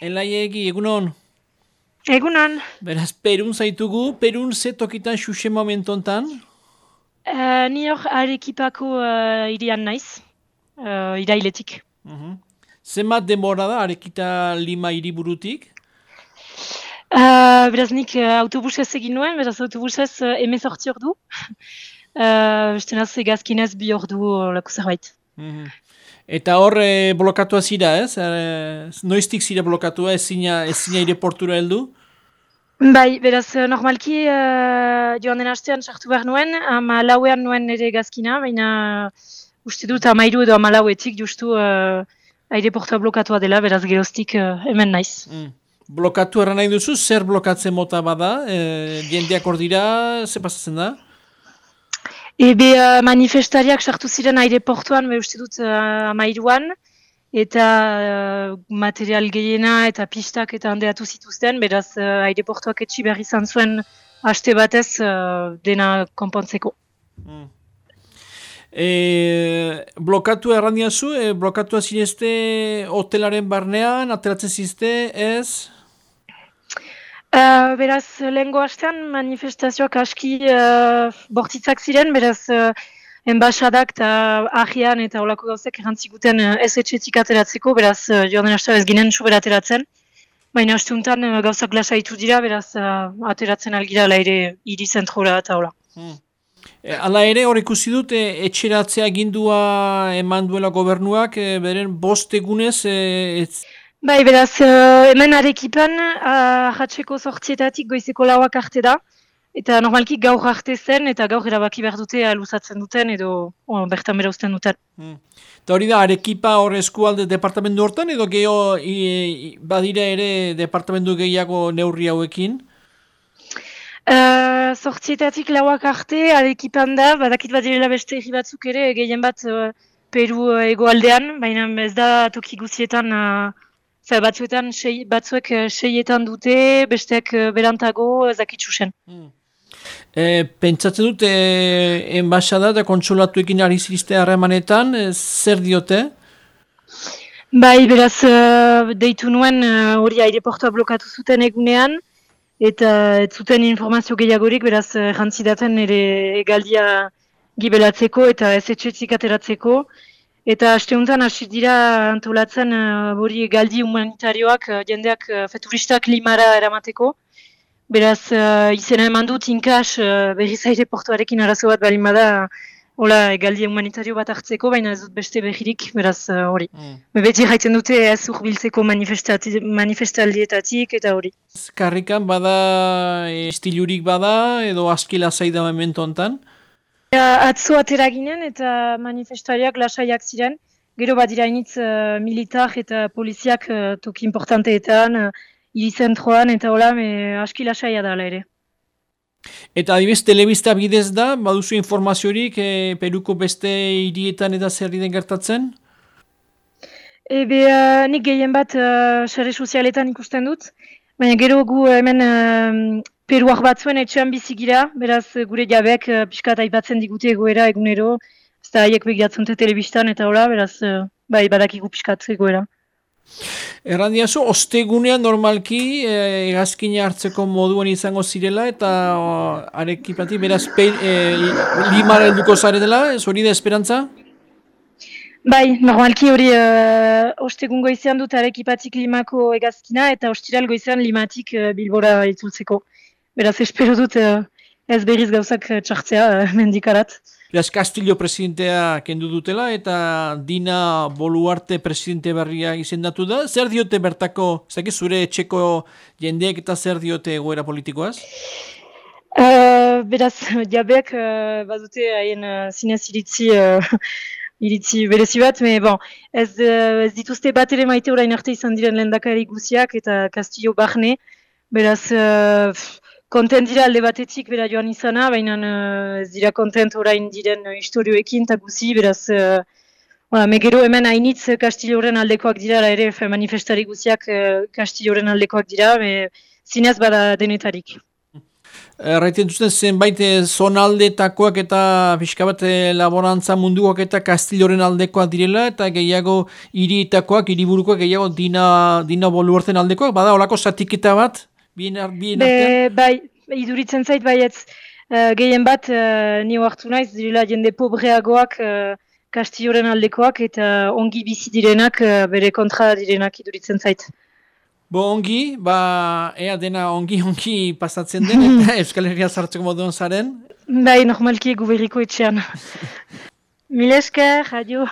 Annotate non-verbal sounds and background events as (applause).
Elaiegi, egunon? Egunon. Beraz, Perun zaitugu, Perun ze tokitan xuxe momentontan? Uh, ni hor arekipako uh, irian naiz, uh, irailetik. Uh -huh. Zenbat demora da arekita lima iriburutik? Uh, beraz nik uh, autobusez egin nuen, beraz autobusez uh, emezortzi ordu. uh, (laughs) Beste naz egazkinez bi ordu uh, lako zerbait. Uh -huh. Eta hor e, blokatua zira, ez? E, noiztik zira blokatua, ez zina, ez zina ireportura heldu? Bai, beraz, normalki uh, joan den hastean sartu behar nuen, ama lauean nuen nire gazkina, baina uste dut amairu edo ama lauetik justu uh, aireportua blokatua dela, beraz geroztik uh, hemen naiz. Mm. Blokatu erran nahi duzu, zer blokatzen mota bada? E, jendeak hor dira, ze pasatzen da? Ebe uh, manifestariak sartu ziren aireportuan, be uste dut uh, amairuan, eta uh, material gehiena eta pistak eta handeatu zituzten, beraz uh, aireportuak etxi behar izan zuen haste batez uh, dena konpontzeko. Mm. E, blokatu errandiazu, e, blokatu hotelaren barnean, ateratzen zizte, ez? Uh, beraz, lehenko hastean manifestazioak aski uh, bortitzak ziren, beraz, uh, enbaixadak eta ahian eta olako gauzek erantzikuten uh, ez etxetik ateratzeko, beraz, uh, joan den hastean ez ginen sober ateratzen. Baina haste honetan uh, gauzak lasaitu dira, beraz, uh, ateratzen algira ere hiri zentrola eta hola. Hmm. E, ala ere, hor ikusi dut, e, etxeratzea gindua eman duela gobernuak, e, beren bost egunez, e, Bai, beraz, uh, hemen arekipan, ahatzeko uh, sortzietatik goizeko lauak arte da. Eta normalki gaur arte zen, eta gaur erabaki behar dute aluzatzen duten, edo oh, bertan bera usten duten. Hmm. Eta hori da, arekipa hor eskualde departamentu hortan, edo geho badire ere departamentu gehiago neurri hauekin? Uh, sortzietatik lauak arte, arekipan da, badakit badirela beste egi batzuk ere, gehien bat uh, Peru uh, egoaldean, baina ez da toki guzietan... Fe, batzuetan sei, batzuek uh, seietan dute, besteak uh, berantago ezakitzu zen. Hmm. E, pentsatzen dut, e, enbaixada eta kontsulatuekin ari zirizte harremanetan, e, zer diote? Bai, beraz, deitu nuen hori uh, aireportua blokatu zuten egunean, eta ez zuten informazio gehiagorik, beraz, jantzidaten ere egaldia gibelatzeko eta ez etxetzik ateratzeko. Eta aste honetan hasi dira antolatzen hori uh, galdi humanitarioak uh, jendeak uh, feturistak limara eramateko. Beraz uh, izena eman dut inkas uh, berri zaire portuarekin arazo bat bali bada hola galdi humanitario bat hartzeko, baina ez dut beste berririk, beraz hori. Mm. Beti jaiten dute ez urbiltzeko manifestaldietatik eta hori. Karrikan bada estilurik bada edo askila zaida memento hontan? Atzo atera ginen eta manifestariak lasaiak ziren. Gero bat irainitz uh, militar eta poliziak uh, toki importanteetan, uh, irizentroan eta hola, me aski lasaia da ere. Eta adibes, telebista bidez da, baduzu informaziorik e, Peruko beste hirietan eta zer den gertatzen? Ebe, uh, nik gehien bat uh, xare sozialetan ikusten dut, baina gero gu hemen peruak batzuen etxean bizigira, beraz gure jabeak uh, pixka aipatzen digute egoera egunero, ez da haiek begiatzunte telebistan eta hola, beraz uh, bai badakigu pixkat egoera. Erran diazu, ostegunean normalki eh, egazkina hartzeko moduan izango zirela eta uh, arekipati beraz pe, eh, limara helduko zare dela, ez hori da esperantza? Bai, normalki hori uh, ostegun goizean dut arekipatik limako egazkina eta ostiral goizean limatik uh, bilbora itzultzeko. Beraz, espero dut uh, ez berriz gauzak txartzea uh, mendikarat. Beraz, Castillo presidentea kendu dutela eta Dina Boluarte presidente berria izendatu da. Zer diote bertako, zake zure txeko jendeek eta zer diote egoera politikoaz? Uh, beraz, jabeak uh, badute haien uh, zinez iritzi... Uh, iritzi berezi bat, me, bon, ez, ez dituzte bat ere maite orain arte izan diren lendakari guziak eta Castillo Barne, beraz, kontent dira alde batetik bera joan izana, baina uh, ez dira kontent orain diren uh, historioekin eta guzi, beraz, uh, megero hemen hainitz Kastilloren aldekoak dira, ere manifestari guziak uh, Kastilloren aldekoak dira, me, zinez bada denetarik. Erraiten duzten zenbait zonaldetakoak eta pixka bat laborantza munduak eta Kastilloren aldekoak direla eta gehiago hirietakoak, hiriburukoak gehiago dina, dina boluartzen aldekoak, bada olako satiketa bat? Bien, bien Be, bai, iduritzen zait baietz uh, gehien bat uh, ni hartu naiz direla jende pobreagoak uh, Kastilloren aldekoak eta ongi bizi direnak bere kontra direnak iduritzen zait. Bo ongi, ba, ea dena ongi-ongi (laughs) pasatzen den, eta (laughs) Euskal Herria zartzeko moduan zaren? Bai, normalki egu berriko etxean. (laughs) Mil esker, adio.